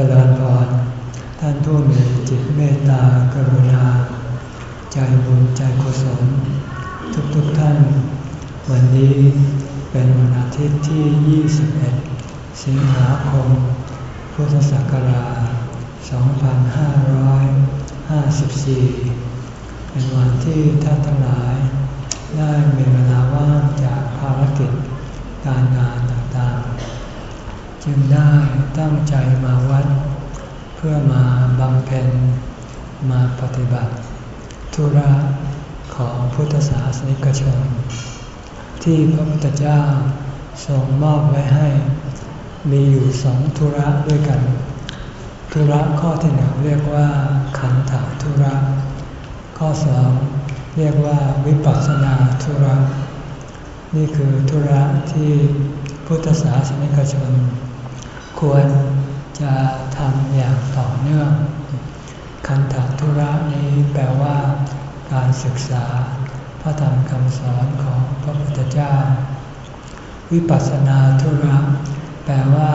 จริญพรท่านผู้มีจิตเมตตากรุณา ใจบุญใจกุศลทุกๆทท่าน วันนี้เป็นวันอาทิตย์ที่ 21 สิงหาคม พุทธศักราช 2554 เป็นวันที่ท่านทั้งหลาย ได้มีเวลาว่างจากภารกิจการงาน จึงได้ตั้งใจมาวัด เพื่อมาบำเพ็ญมาปฏิบัติ ธุระของพุทธศาสนิกชน ที่พระพุทธเจ้าทรงมอบไว้ให้ มีอยู่สองธุระด้วยกัน ธุระข้อที่หนึ่งเรียกว่า ขันธธุระ ข้อสองเรียกว่าวิปัสสนาธุระ นี่คือธุระที่พุทธศาสนิกชน ควรจะทำอย่างต่อเนื่องคันธธุระนี้แปลว่า การศึกษา พระธรรมคำสอนของพระพุทธเจ้า วิปัสสนาธุระแปลว่า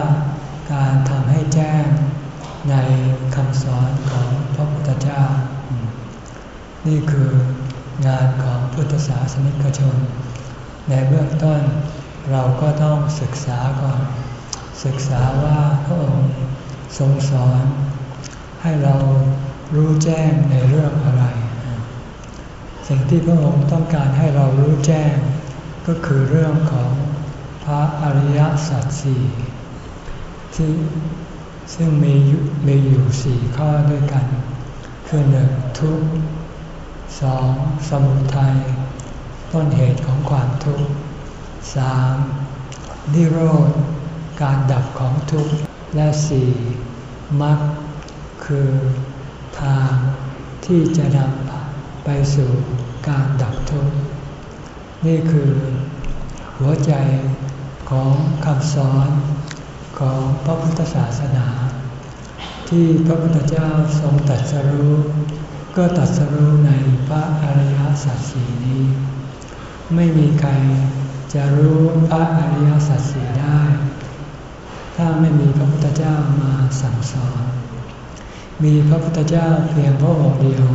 การทำให้แจ้งในคำสอนของพระพุทธเจ้า นี่คืองานของพุทธศาสนิกชน ในเบื้องต้นเราก็ต้องศึกษาก่อน ศึกษาว่าพระองค์ทรงสอน ให้เรารู้แจ้งในเรื่องอะไร สิ่งที่พระองค์ต้องการให้เรารู้แจ้ง ก็คือเรื่องของพระอริยสัจสี่ที่ซึ่งมีมีอยู่สี่ข้อด้วยกัน คือหนึ่งทุกข์สองสมุทัยต้นเหตุของความทุกข์สามนิโรธ การดับของทุกข์ และสี่มรรคคือทางที่จะนำไปสู่การดับทุกข์ นี่คือหัวใจของคำสอนของพระพุทธศาสนา ที่พระพุทธเจ้าทรงตัดสรู้ ก็ตัดสรู้ในพระอริยสัจสีนี้ ไม่มีใครจะรู้พระอริยสัจสี่ได้ ถ้าไม่มีพระพุทธเจ้ามาสั่งสอน มีพระพุทธเจ้าเพียงพระองค์เดียว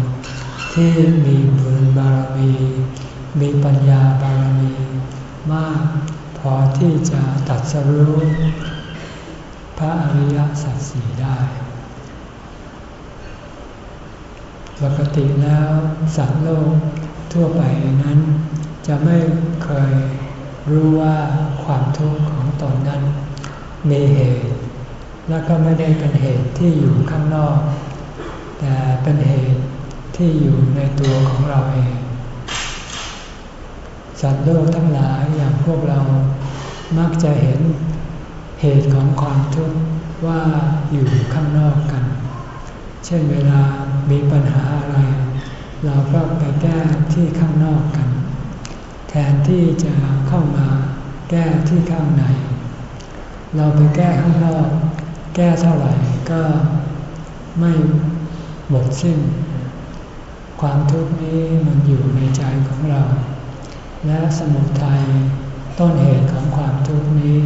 ที่มีบุญบารมี มีปัญญาบารมี มากพอที่จะตัดสรู้พระอริยสัจสี่ได้ ปกติแล้วสัตว์โลกทั่วไปนั้น จะไม่เคยรู้ว่าความทุกข์ของตนนั้น มีเหตุ และก็ไม่ได้เป็นเหตุที่อยู่ข้างนอก แต่เป็นเหตุที่อยู่ในตัวของเราเอง สัตว์โลกทั้งหลายอย่างพวกเรามักจะเห็นเหตุของความทุกข์ว่าอยู่ข้างนอกกัน เช่นเวลามีปัญหาอะไร เราก็ไปแก้ที่ข้างนอกกัน แทนที่จะเข้ามาแก้ที่ข้างใน เราไปแก้ข้างนอก แก้เท่าไหร่ก็ไม่หมดสิ้น ความทุกข์นี้มันอยู่ในใจของเรา และสมุทัยต้นเหตุของความทุกข์นี้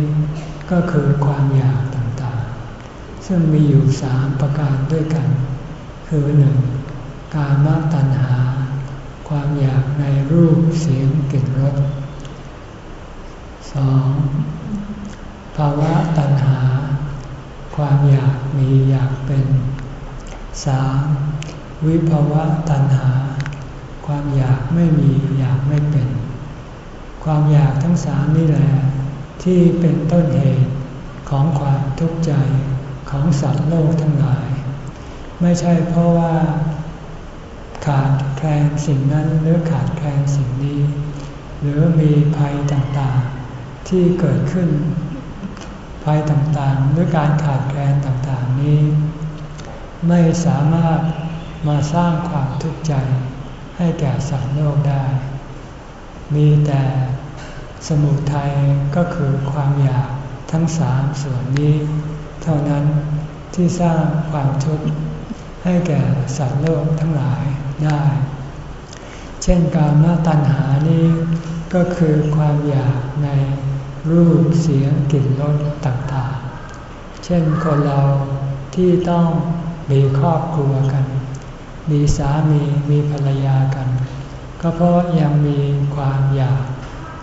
ก็คือความอยากต่างๆ ซึ่งมีอยู่สามประการด้วยกัน คือหนึ่งการมตัณหา ความอยากในรูปเสียงกลิ่นรสสอง ภาวะตัณหา ความอยากมีอยากเป็นสามวิภาวะตัณหา ความอยากไม่มีอยากไม่เป็น ความอยากทั้งสามนี่แหละ ที่เป็นต้นเหตุของความทุกข์ใจของสัตว์โลกทั้งหลาย ไม่ใช่เพราะว่า ขาดแคลนสิ่งนั้นหรือขาดแคลนสิ่งนี้ หรือมีภัยต่างๆ ที่เกิดขึ้น ภัยต่างๆ หรือการขาดแคลนต่างๆนี้ ไม่สามารถมาสร้างความทุกข์ใจให้แก่สัตว์โลกได้ มีแต่สมุทัยก็คือความอยากทั้งสามส่วนนี้ เท่านั้นที่สร้างความทุกข์ให้แก่สัตว์โลกทั้งหลายได้ เช่นการมาตัณหานี้ก็คือความอยากใน รูปเสียงกลิ่นรสต่างๆ เช่นคนเราที่ต้องมีครอบครัวกัน มีสามีมีภรรยากัน ก็เพราะยังมีความอยาก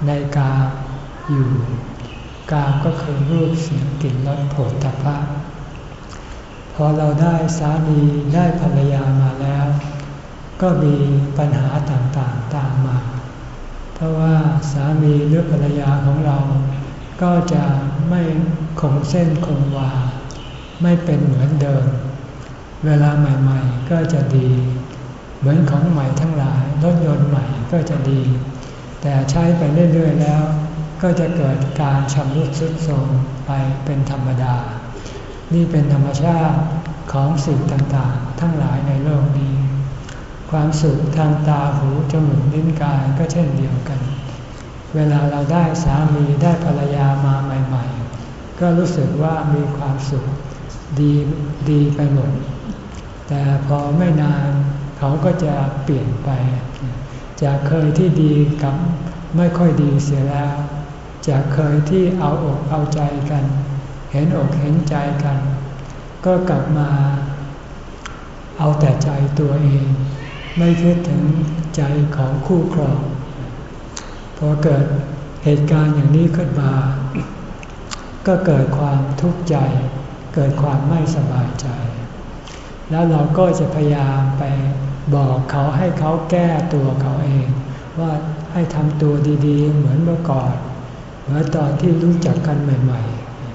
ในกาอยู่ กามก็คือรูปเสียงกลิ่นรสโผลตภะพอเราได้สามีได้ภรรยามาแล้ว ก็มีปัญหาต่างๆตามมา เพราะว่าสามีหรือภรรยาของเรา ก็จะไม่คงเส้นคงวา ไม่เป็นเหมือนเดิม เวลาใหม่ๆ ก็จะดี เหมือนของใหม่ทั้งหลายรถยนต์ใหม่ก็จะดี แต่ใช้ไปเรื่อยๆแล้ว ก็จะเกิดการชำรุดทรุดโทรมไปเป็นธรรมดา นี่เป็นธรรมชาติของสิ่งต่างๆ ทั้งหลายในโลกนี้ ความสุขทางตาหูจมูกลิ้นกายก็เช่นเดียวกัน เวลาเราได้สามีได้ภรรยามาใหม่ๆ ก็รู้สึกว่ามีความสุขดีดีไปหมด แต่พอไม่นานเขาก็จะเปลี่ยนไป จากเคยที่ดีกับไม่ค่อยดีเสียแล้ว จากเคยที่เอาอกเอาใจกัน เห็นอกเห็นใจกัน ก็กลับมา เอาแต่ใจตัวเอง ไม่คิดถึงใจของคู่ครอง พอเกิดเหตุการณ์อย่างนี้ขึ้นมา ก็เกิดความทุกข์ใจ เกิดความไม่สบายใจ แล้วเราก็จะพยายามไปบอกเขาให้เขาแก้ตัวเขาเอง ว่าให้ทำตัวดีๆ เหมือนเมื่อก่อน เหมือนตอนที่รู้จักกันใหม่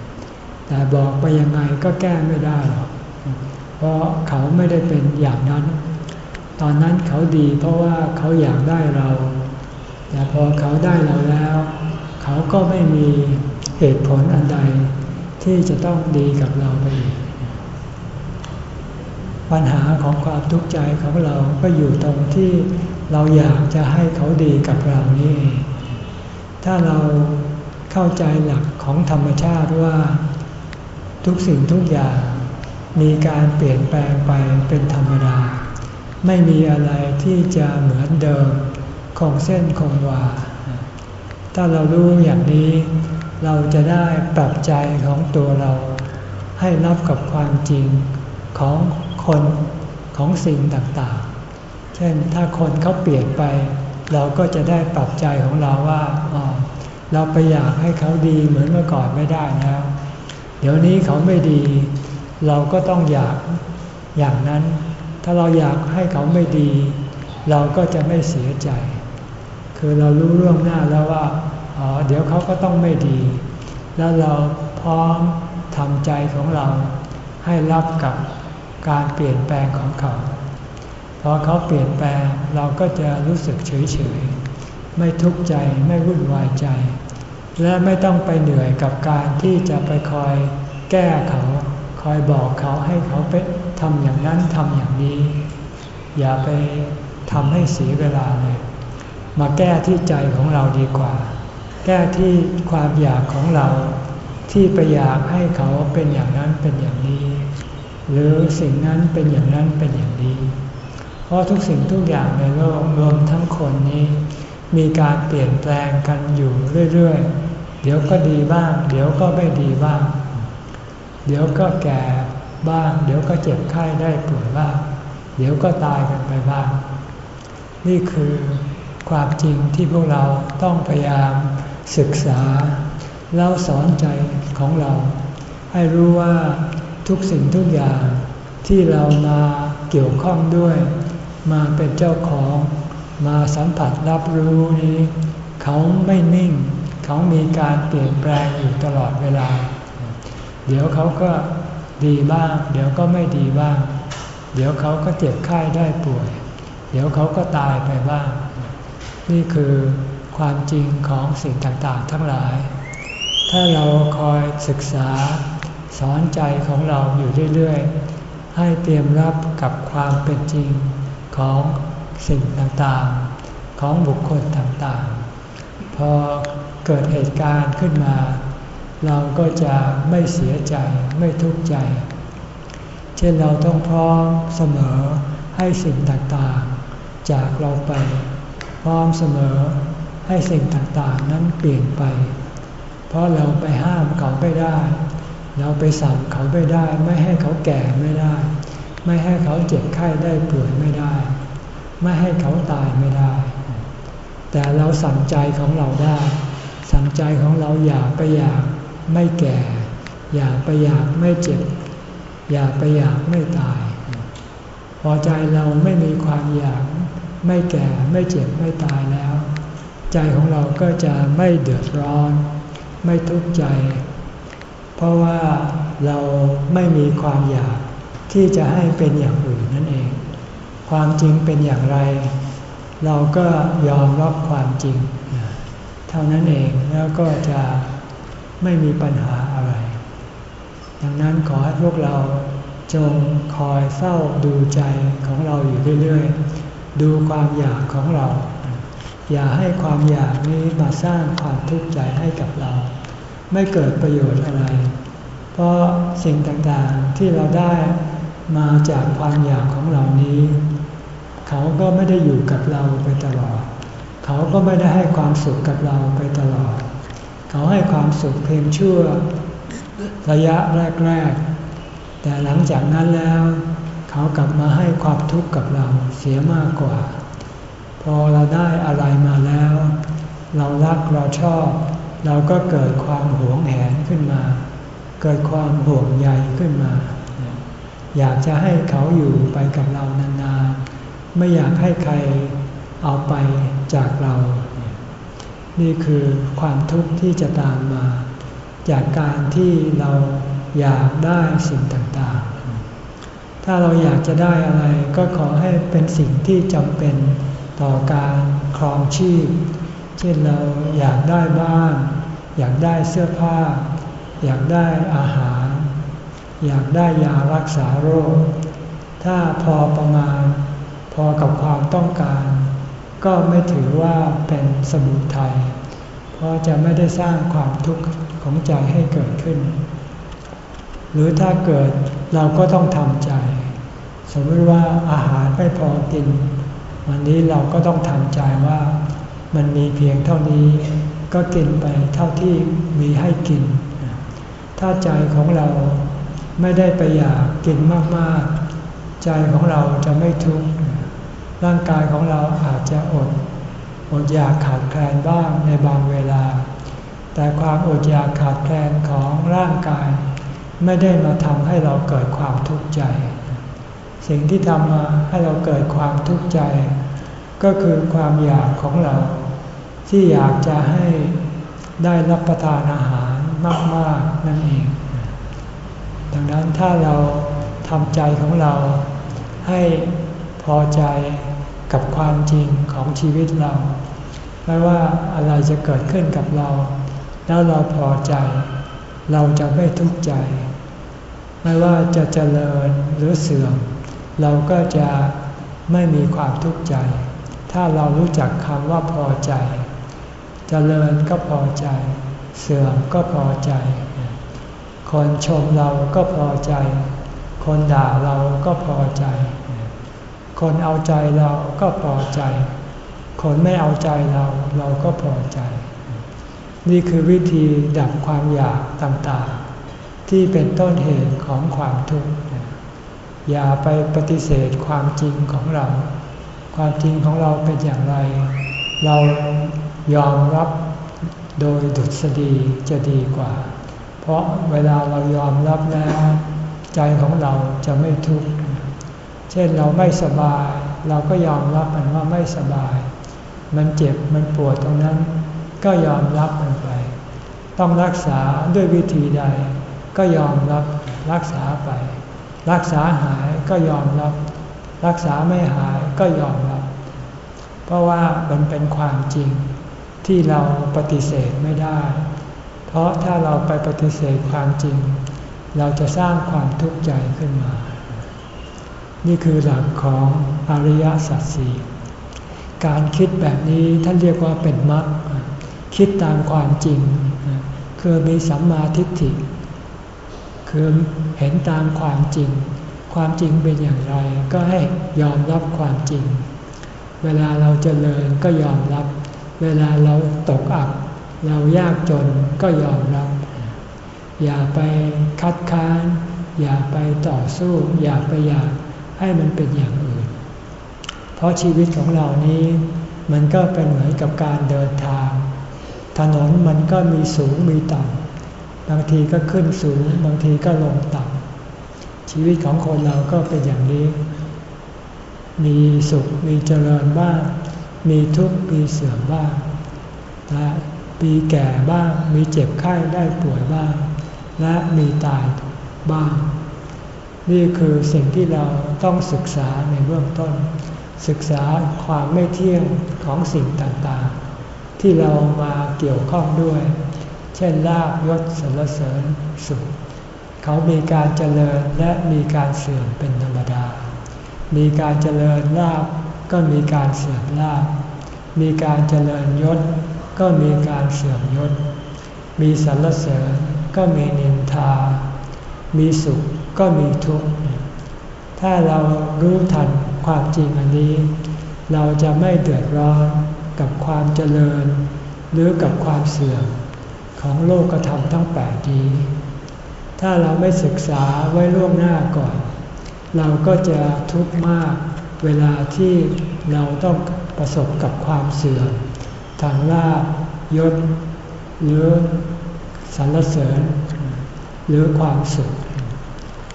ๆ แต่บอกไปยังไงก็แก้ไม่ได้หรอก เพราะเขาไม่ได้เป็นอย่างนั้น ตอนนั้นเขาดีเพราะว่าเขาอยากได้เรา แต่พอเขาได้เราแล้ว เขาก็ไม่มีเหตุผลอันใด ที่จะต้องดีกับเราไปอีกปัญหาของความทุกข์ใจของเราก็อยู่ตรงที่เราอยากจะให้เขาดีกับเรานี่ ถ้าเราเข้าใจหลักของธรรมชาติว่า ทุกสิ่งทุกอย่างมีการเปลี่ยนแปลงไปเป็นธรรมดา ไม่มีอะไรที่จะเหมือนเดิม คงเส้นคงวา ถ้าเรารู้อย่างนี้ เราจะได้ปรับใจของตัวเรา ให้รับกับความจริงของคนของสิ่งต่างๆ เช่นถ้าคนเขาเปลี่ยนไป เราก็จะได้ปรับใจของเราว่าเราไปอยากให้เขาดีเหมือนเมื่อก่อนไม่ได้แล้ว เดี๋ยวนี้เขาไม่ดี เราก็ต้องอยากอย่างนั้น ถ้าเราอยากให้เขาไม่ดี เราก็จะไม่เสียใจ คือเรารู้เรื่องหน้าแล้วว่าอ๋อเดี๋ยวเขาก็ต้องไม่ดี แล้วเราพร้อมทำใจของเราให้รับกับการเปลี่ยนแปลงของเขาพอเขาเปลี่ยนแปลงเราก็จะรู้สึกเฉยเฉยไม่ทุกข์ใจไม่วุ่นวายใจ และไม่ต้องไปเหนื่อยกับการที่จะไปคอยแก้เขา คอยบอกเขาให้เขาไปทำอย่างนั้นทำอย่างนี้ อย่าไปทำให้เสียเวลาเลย มาแก้ที่ใจของเราดีกว่า แก้ที่ความอยากของเรา ที่ไปอยากให้เขาเป็นอย่างนั้นเป็นอย่างนี้ หรือสิ่งนั้นเป็นอย่างนั้นเป็นอย่างนี้ เพราะทุกสิ่งทุกอย่างในโลกรวมทั้งคนนี้ มีการเปลี่ยนแปลงกันอยู่เรื่อยๆ เดี๋ยวก็ดีบ้าง เดี๋ยวก็ไม่ดีบ้าง เดี๋ยวก็แก่บ้าง เดี๋ยวก็เจ็บไข้ได้ป่วยบ้าง เดี๋ยวก็ตายกันไปบ้าง นี่คือ ความจริงที่พวกเราต้องพยายามศึกษา แล้วสอนใจของเรา ให้รู้ว่าทุกสิ่งทุกอย่างที่เรามาเกี่ยวข้องด้วย มาเป็นเจ้าของมาสัมผัสรับรู้นี้ เขาไม่นิ่ง เขามีการเปลี่ยนแปลงอยู่ตลอดเวลา เดี๋ยวเขาก็ดีบ้าง เดี๋ยวก็ไม่ดีบ้าง เดี๋ยวเขาก็เจ็บไข้ได้ป่วย เดี๋ยวเขาก็ตายไปบ้าง นี่คือความจริงของสิ่งต่างๆ ทั้งหลาย ถ้าเราคอยศึกษาสอนใจของเราอยู่เรื่อยๆ ให้เตรียมรับกับความเป็นจริงของสิ่งต่างๆ ของบุคคลต่างๆ พอเกิดเหตุการณ์ขึ้นมา เราก็จะไม่เสียใจไม่ทุกข์ใจ เช่นเราต้องพร้อมเสมอให้สิ่งต่างๆ จากเราไป พร้อมเสมอให้สิ่งต่างๆนั้นเปลี่ยนไป เพราะเราไปห้ามเขาไม่ได้ เราไปสั่งเขาไม่ได้ ไม่ให้เขาแก่ไม่ได้ ไม่ให้เขาเจ็บไข้ได้ป่วยไม่ได้ ไม่ให้เขาตายไม่ได้ แต่เราสั่งใจของเราได้ สั่งใจของเราอยากไปอยากไม่แก่ อยากไปอยากไม่เจ็บ อยากไปอยากไม่ตาย พอใจเราไม่มีความอยาก ไม่แก่ไม่เจ็บไม่ตายแล้ว ใจของเราก็จะไม่เดือดร้อน ไม่ทุกข์ใจ เพราะว่าเราไม่มีความอยากที่จะให้เป็นอย่างอื่นนั่นเอง ความจริงเป็นอย่างไร เราก็ยอมรับความจริง เท่านั้นเองแล้วก็จะไม่มีปัญหาอะไร ดังนั้นขอให้พวกเราจงคอยเฝ้าดูใจของเราอยู่เรื่อย ดูความอยากของเรา อย่าให้ความอยากนี้มาสร้างความทุกข์ใจให้กับเรา ไม่เกิดประโยชน์อะไร เพราะสิ่งต่างๆที่เราได้มาจากความอยากของเรานี้ เขาก็ไม่ได้อยู่กับเราไปตลอด เขาก็ไม่ได้ให้ความสุขกับเราไปตลอด เขาให้ความสุขเพียงชั่วระยะแรกๆแต่หลังจากนั้นแล้ว เขากลับมาให้ความทุกข์กับเราเสียมากกว่า พอเราได้อะไรมาแล้ว เรารักเราชอบ เราก็เกิดความหวงแหนขึ้นมา เกิดความห่วงใยขึ้นมา อยากจะให้เขาอยู่ไปกับเรานานๆ ไม่อยากให้ใครเอาไปจากเรา นี่คือความทุกข์ที่จะตามมา จากการที่เราอยากได้สิ่งต่างๆ ถ้าเราอยากจะได้อะไรก็ขอให้เป็นสิ่งที่จำเป็นต่อการครองชีพ เช่นเราอยากได้บ้าน อยากได้เสื้อผ้า อยากได้อาหาร อยากได้ยารักษาโรค ถ้าพอประมาณ พอกับความต้องการ ก็ไม่ถือว่าเป็นสมุทัยเพราะจะไม่ได้สร้างความทุกข์ของใจให้เกิดขึ้น หรือถ้าเกิดเราก็ต้องทำใจ สมมติว่าอาหารไม่พอกิน วันนี้เราก็ต้องทำใจว่ามันมีเพียงเท่านี้ ก็กินไปเท่าที่มีให้กิน ถ้าใจของเราไม่ได้ไปอยากกินมากๆ ใจของเราจะไม่ทุกข์ร่างกายของเราอาจจะอด อดอยากขาดแคลนบ้างในบางเวลา แต่ความอดอยากขาดแคลนของร่างกาย ไม่ได้มาทำให้เราเกิดความทุกข์ใจ สิ่งที่ทำมาให้เราเกิดความทุกข์ใจ ก็คือความอยากของเรา ที่อยากจะให้ได้รับประทานอาหารมากๆนั่นเอง ดังนั้นถ้าเราทำใจของเราให้พอใจกับความจริงของชีวิตเรา ไม่ว่าอะไรจะเกิดขึ้นกับเรา แล้วเราพอใจ เราจะไม่ทุกข์ใจ ไม่ว่าจะเจริญหรือเสื่อม เราก็จะไม่มีความทุกข์ใจ ถ้าเรารู้จักคำว่าพอใจเจริญก็พอใจ เสื่อมก็พอใจ คนชมเราก็พอใจ คนด่าเราก็พอใจ คนเอาใจเราก็พอใจ คนไม่เอาใจเราเราก็พอใจ นี่คือวิธีดับความอยากต่างๆ ที่เป็นต้นเหตุของความทุกข์ อย่าไปปฏิเสธความจริงของเรา ความจริงของเราเป็นอย่างไร เรายอมรับโดยดุษฎีจะดีกว่า เพราะเวลาเรายอมรับแล้ว ใจของเราจะไม่ทุกข์ เช่นเราไม่สบาย เราก็ยอมรับมันว่าไม่สบาย มันเจ็บมันปวดตรงนั้น ก็ยอมรับมันไป ต้องรักษาด้วยวิธีใด ก็ยอมรับรักษาไป รักษาหายก็ยอมรับ รักษาไม่หายก็ยอมรับ เพราะว่ามันเป็นความจริงที่เราปฏิเสธไม่ได้ เพราะถ้าเราไปปฏิเสธความจริง เราจะสร้างความทุกข์ใจขึ้นมา นี่คือหลักของอริยสัจสี่การคิดแบบนี้ท่านเรียกว่าเป็นมรรคคิดตามความจริง คือมีสัมมาทิฏฐิ คือเห็นตามความจริง ความจริงเป็นอย่างไรก็ให้ยอมรับความจริง เวลาเราจเจริญก็ยอมรับ เวลาเราตกอับ เรายากจนก็ยอมรับ อย่าไปคัดค้าน อย่าไปต่อสู้ อย่าไปอยากให้มันเป็นอย่างอื่น เพราะชีวิตของเรานี้มันก็เป็นเหมือนกับการเดินทาง ถนนมันก็มีสูงมีต่ำ บางทีก็ขึ้นสูง บางทีก็ลงต่ำชีวิตของคนเราก็เป็นอย่างนี้ มีสุขมีเจริญบ้าง มีทุกข์มีเสื่อมบ้างและมีแก่บ้าง มีเจ็บไข้ได้ป่วยบ้าง และมีตายบ้าง นี่คือสิ่งที่เราต้องศึกษาในเบื้องต้น ศึกษาความไม่เที่ยงของสิ่งต่างๆ ที่เรามาเกี่ยวข้องด้วย เช่นลาบยศสรรเสริญสุข เขามีการเจริญและมีการเสื่อมเป็นธรรมดา มีการเจริญลาบก็มีการเสื่อมลาบ มีการเจริญยศก็มีการเสื่อมยศ มีสรรเสริญก็มีนินทา มีสุขก็มีทุกข์ ถ้าเรารู้ทันความจริงอันนี้ เราจะไม่เดือดร้อนกับความเจริญ หรือกับความเสื่อม ของโลกธรรมทั้งแปดนี้ถ้าเราไม่ศึกษาไว้ล่วงหน้าก่อน เราก็จะทุกข์มากเวลาที่เราต้องประสบกับความเสื่อมทางลาบยศหรือสรรเสริญ หรือความสุข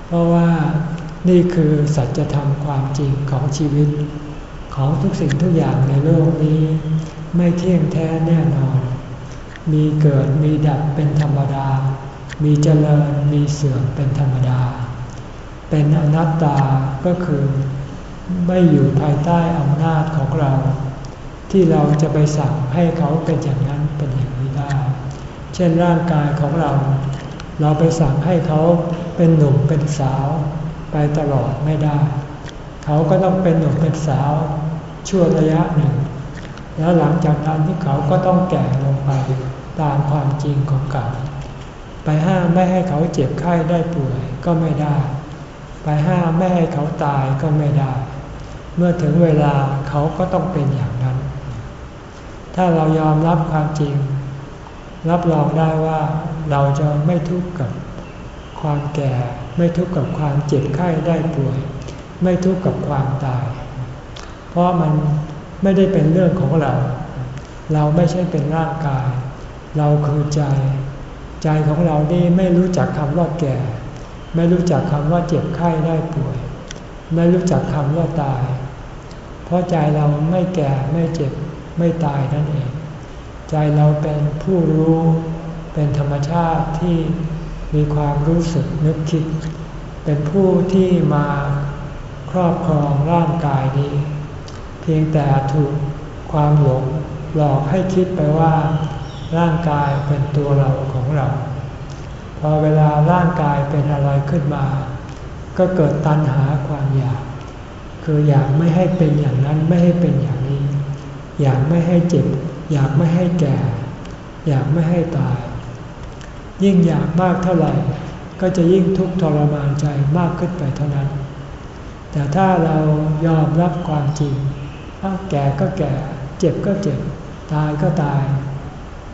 เพราะว่านี่คือสัจธรรมความจริงของชีวิต ของทุกสิ่งทุกอย่างในโลกนี้ ไม่เที่ยงแท้แน่นอน มีเกิดมีดับเป็นธรรมดา มีเจริญมีเสื่อมเป็นธรรมดา เป็นอนัตตาก็คือไม่อยู่ภายใต้อำนาจของเรา ที่เราจะไปสั่งให้เขาเป็นอย่างนั้นเป็นอย่างนี้ได้ เช่นร่างกายของเรา เราไปสั่งให้เขาเป็นหนุ่มเป็นสาว ไปตลอดไม่ได้ เขาก็ต้องเป็นหนุ่มเป็นสาว ชั่วระยะหนึ่ง แล้วหลังจากนั้นที่เขาก็ต้องแก่ลงไป ตามความจริงของเขาไปห้ามไม่ให้เขาเจ็บไข้ได้ป่วยก็ไม่ได้ ไปห้ามไม่ให้เขาตายก็ไม่ได้ เมื่อถึงเวลาเขาก็ต้องเป็นอย่างนั้น ถ้าเรายอมรับความจริง รับรองได้ว่าเราจะไม่ทุกข์กับความแก่ ไม่ทุกข์กับความเจ็บไข้ได้ป่วย ไม่ทุกข์กับความตาย เพราะมันไม่ได้เป็นเรื่องของเรา เราไม่ใช่เป็นร่างกาย เราคือใจ ใจของเรานี่ไม่รู้จักคำว่าแก่ ไม่รู้จักคำว่าเจ็บไข้ได้ป่วย ไม่รู้จักคำว่าตาย เพราะใจเราไม่แก่ไม่เจ็บไม่ตายนั่นเอง ใจเราเป็นผู้รู้เป็นธรรมชาติที่มีความรู้สึกนึกคิด เป็นผู้ที่มาครอบครองร่างกายนี้ เพียงแต่ถูกความหลงหลอกให้คิดไปว่า ร่างกายเป็นตัวเราของเรา พอเวลาร่างกายเป็นอะไรขึ้นมา ก็เกิดตัณหาความอยาก คืออยากไม่ให้เป็นอย่างนั้นไม่ให้เป็นอย่างนี้ อยากไม่ให้เจ็บ อยากไม่ให้แก่ อยากไม่ให้ตาย ยิ่งอยากมากเท่าไหร่ ก็จะยิ่งทุกข์ทรมานใจมากขึ้นไปเท่านั้น แต่ถ้าเรายอมรับความจริงแก่ก็แก่ เจ็บก็เจ็บ ตายก็ตาย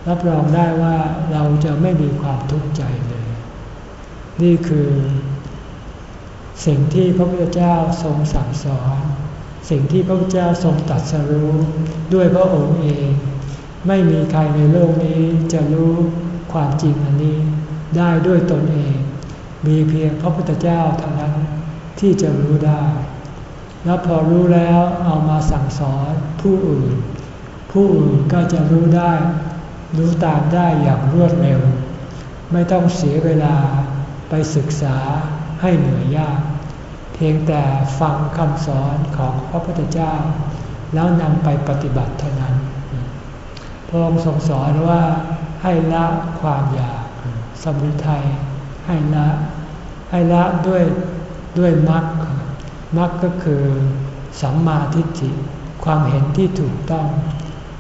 รับรองได้ว่าเราจะไม่มีความทุกข์ใจเลย นี่คือสิ่งที่พระพุทธเจ้าทรงสั่งสอน สิ่งที่พระพุทธเจ้าทรงตัดสรู้ด้วยพระองค์เอง ไม่มีใครในโลกนี้จะรู้ความจริงอันนี้ได้ด้วยตนเอง มีเพียงพระพุทธเจ้าเท่านั้นที่จะรู้ได้ แล้วพอรู้แล้วเอามาสั่งสอนผู้อื่น ผู้อื่นก็จะรู้ได้ รู้ตามได้อย่างรวดเร็ว ไม่ต้องเสียเวลาไปศึกษาให้เหนื่อยยาก เพียงแต่ฟังคำสอนของพระพุทธเจ้า แล้วนำไปปฏิบัติเท่านั้น พระองค์ทรงสอนว่าให้ละความอยากสมุทัยให้ละให้ละด้วยด้วยมรรคมรรคก็คือสัมมาทิฏฐิความเห็นที่ถูกต้อง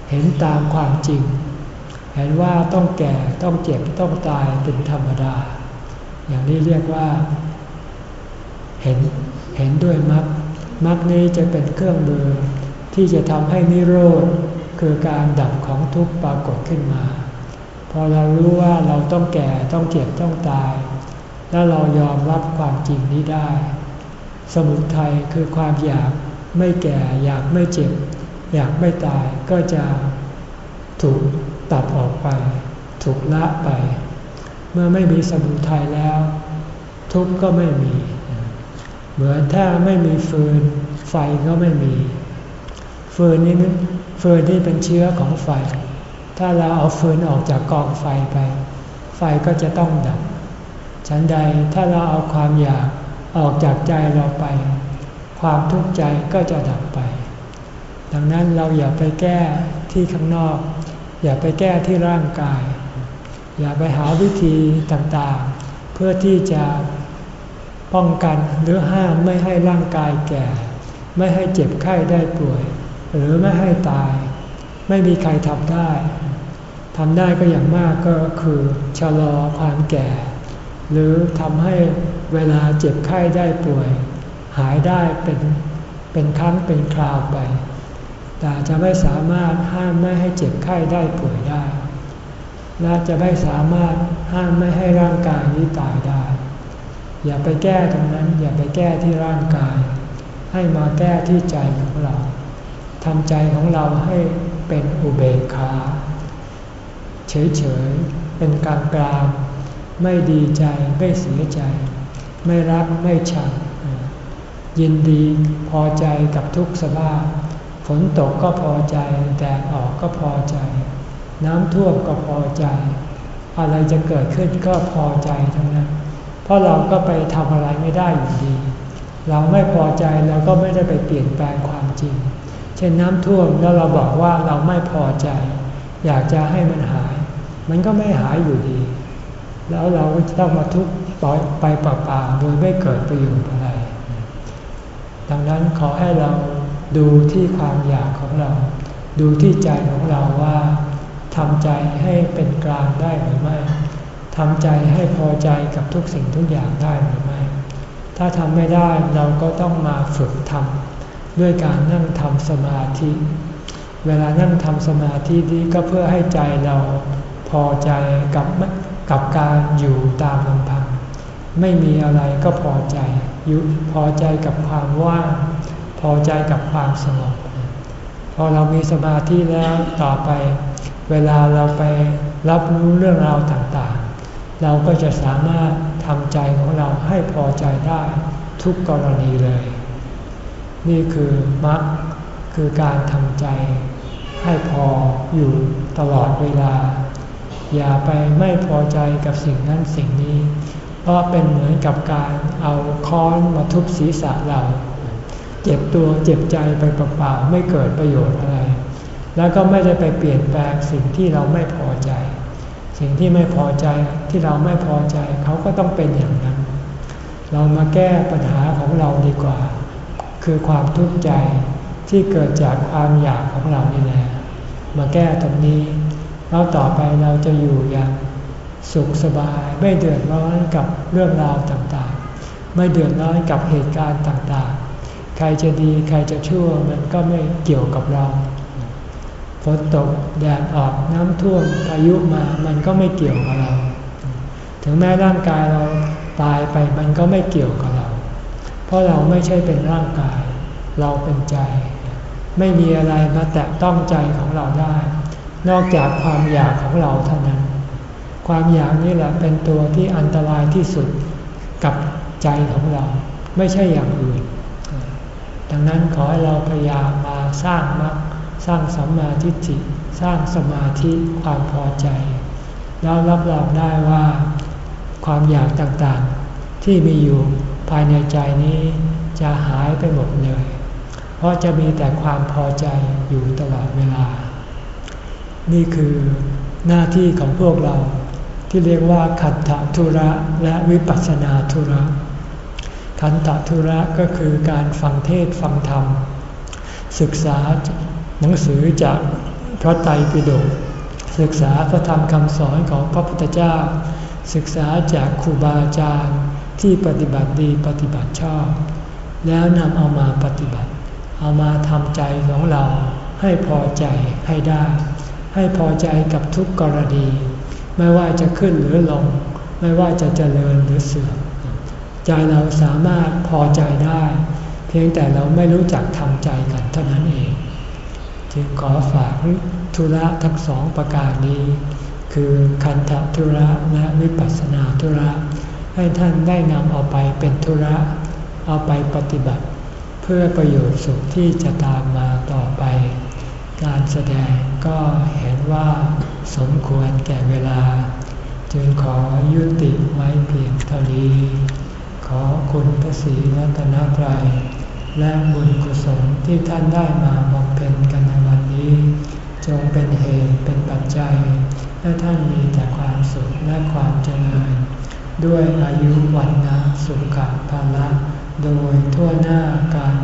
เห็นตามความจริง เห็นว่าต้องแก่ต้องเจ็บต้องตายเป็นธรรมดา อย่างนี้เรียกว่า เห็นเห็นด้วยมรรคมรรคนี้จะเป็นเครื่องมือที่จะทำให้นิโรธคือการดับของทุกข์ปรากฏขึ้นมา พอเรารู้ว่าเราต้องแก่ต้องเจ็บต้องตาย แล้วเรายอมรับความจริงนี้ได้ สมุทัยคือความอยากไม่แก่ อยากไม่เจ็บ อยากไม่ตายก็จะถูก ตัดออกไป ถูกละไป เมื่อไม่มีสมุทัยแล้ว ทุกข์ก็ไม่มี เหมือนถ้าไม่มีฟืน ไฟก็ไม่มี ฟืนนี่ฟืนที่เป็นเชื้อของไฟ ถ้าเราเอาฟืนออกจากกองไฟไป ไฟก็จะต้องดับ ฉันใดถ้าเราเอาความอยากออกจากใจเราไป ความทุกข์ใจก็จะดับไป ดังนั้นเราอย่าไปแก้ที่ข้างนอก อย่าไปแก้ที่ร่างกาย อย่าไปหาวิธีต่างๆ เพื่อที่จะป้องกันหรือห้ามไม่ให้ร่างกายแก่ ไม่ให้เจ็บไข้ได้ป่วย หรือไม่ให้ตาย ไม่มีใครทำได้ทำได้ก็อย่างมากก็คือชะลอความแก่ หรือทำให้เวลาเจ็บไข้ได้ป่วย หายได้เป็นเป็นครั้งเป็นคราวไป แต่จะไม่สามารถห้ามไม่ให้เจ็บไข้ได้ป่วยได้ และจะไม่สามารถห้ามไม่ให้ร่างกายนี้ตายได้ อย่าไปแก้ตรงนั้น อย่าไปแก้ที่ร่างกาย ให้มาแก้ที่ใจของเราทำใจของเราให้เป็นอุเบกขาเฉยๆ เป็นกลางกลางไม่ดีใจไม่เสียใจ ไม่รักไม่ชังยินดีพอใจกับทุกสภาพ ฝนตกก็พอใจแดดออกก็พอใจ น้ำท่วมก็พอใจ อะไรจะเกิดขึ้นก็พอใจทั้งนั้น เพราะเราก็ไปทำอะไรไม่ได้อยู่ดี เราไม่พอใจเราก็ไม่ได้ไปเปลี่ยนแปลงความจริง เช่นน้ำท่วมแล้วเราบอกว่าเราไม่พอใจ อยากจะให้มันหาย มันก็ไม่หายอยู่ดี แล้วเราก็ต้องมาทุกข์ไปเปล่าๆโดยไม่เกิดประโยชน์อะไร ดังนั้นขอให้เรา ดูที่ความอยากของเรา ดูที่ใจของเราว่าทำใจให้เป็นกลางได้หรือไม่ทำใจให้พอใจกับทุกสิ่งทุกอย่างได้หรือไม่ ถ้าทำไม่ได้เราก็ต้องมาฝึกทำด้วยการนั่งทำสมาธิ เวลานั่งทำสมาธินี้ก็เพื่อให้ใจเราพอใจกับกับการอยู่ตามลำพัง ไม่มีอะไรก็พอใจยุพอใจกับความว่าง อใจกับความสงบ พอเรามีสมาธิแล้วต่อไป เวลาเราไปรับรู้เรื่องราวต่างๆ เราก็จะสามารถทำใจของเราให้พอใจได้ทุกกรณีเลย นี่คือมรรคคือการทำใจให้พออยู่ตลอดเวลา อย่าไปไม่พอใจกับสิ่งนั้นสิ่งนี้ เพราะเป็นเหมือนกับการเอาค้อนมาทุบศีรษะเรา เจ็บตัวเจ็บใจไปเปล่าๆไม่เกิดประโยชน์อะไร แล้วก็ไม่ได้ไปเปลี่ยนแปลงสิ่งที่เราไม่พอใจ สิ่งที่ไม่พอใจที่เราไม่พอใจเขาก็ต้องเป็นอย่างนั้น เรามาแก้ปัญหาของเราดีกว่า คือความทุกข์ใจที่เกิดจากความอยากของเรานี่แหละมาแก้ตรงนี้ แล้วต่อไปเราจะอยู่อย่างสุขสบายไม่เดือดร้อนกับเรื่องราวต่างๆ ไม่เดือดร้อนกับเหตุการณ์ต่างๆ ใครจะดีใครจะชั่วมันก็ไม่เกี่ยวกับเราฝนตกแดดออกน้ำท่วมพายุมามันก็ไม่เกี่ยวกับเรา ถึงแม้ร่างกายเราตายไปมันก็ไม่เกี่ยวกับเรา เพราะเราไม่ใช่เป็นร่างกาย เราเป็นใจ ไม่มีอะไรมาแตะต้องใจของเราได้ นอกจากความอยากของเราเท่านั้น ความอยากนี่แหละเป็นตัวที่อันตรายที่สุดกับใจของเรา ไม่ใช่อย่างอื่น ดังนั้นขอให้เราพยายามมาสร้างมรรคสร้างสัมมาทิฏฐิสร้างสมาธิความพอใจ แล้วรับรองได้ว่า ความอยากต่างๆ ที่มีอยู่ภายในใจนี้จะหายไปหมดเลย เพราะจะมีแต่ความพอใจอยู่ตลอดเวลา นี่คือหน้าที่ของพวกเราที่เรียกว่าขัตถทุระและวิปัสสนาทุระ ขันตทุระก็คือการฟังเทศฟังธรรม ศึกษาหนังสือจากพระไตรปิฎกศึกษาพระธรรมคำสอนของพระพุทธเจ้า ศึกษาจากครูบาอาจารย์ที่ปฏิบัติดีปฏิบัติชอบ แล้วนำเอามาปฏิบัติ เอามาทำใจของเราให้พอใจให้ได้ ให้พอใจกับทุกกรณี ไม่ว่าจะขึ้นหรือลง ไม่ว่าจะเจริญหรือเสื่อม ใจเราสามารถพอใจได้ เพียงแต่เราไม่รู้จักทำใจกันเท่านั้นเอง จึงขอฝากธุระทั้งสองประการนี้ คือคันธธุระและวิปัสสนาธุระ ให้ท่านได้นำเอาไปเป็นธุระ เอาไปปฏิบัติ เพื่อประโยชน์สุขที่จะตามมาต่อไป การแสดงก็เห็นว่าสมควรแก่เวลา จึงขอยุติไว้เพียงเท่านี้ ขอคุณพระศรีรัตนตรัยและบุญกุศลที่ท่านได้มาบำเพ็ญกันในวันนี้ จงเป็นเหตุเป็นปัจจัย ให้ท่านมีแต่ความสุขและความเจริญ ด้วยอายุวันนะสุขภาละโดยทั่วหน้ากัน